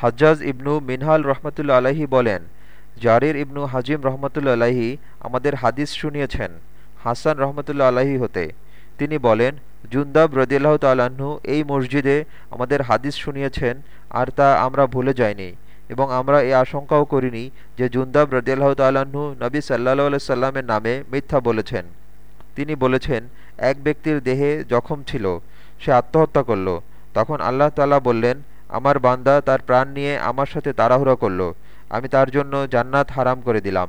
হাজ্জাজ ইবনু মিনহাল রহমতুল্লা আলাহি বলেন, জারির ইবনু হাজিম রহমতুল্লা আলাহি আমাদের হাদিস শুনিয়েছেন, হাসান রহমতুল্লা আলাহি হতে। তিনি বলেন, জুন্দাব রদিল্লাহ তাল্লাহ্ন এই মসজিদে আমাদের হাদিস শুনিয়েছেন আর তা আমরা ভুলে যাইনি এবং আমরা এ আশঙ্কাও করিনি যে জুন্দাব রদিয়াল্লাহ তাল্লাহ্ন নবী সাল্লাহ সাল্লামের নামে মিথ্যা বলেছেন। তিনি বলেছেন, এক ব্যক্তির দেহে জখম ছিল, সে আত্মহত্যা করল। তখন আল্লাহ তাল্লাহ বললেন আমার বান্দা তার প্রাণ নিয়ে আমার সাথে তাড়াহুড়া করল। আমি তার জন্য জান্নাত হারাম করে দিলাম।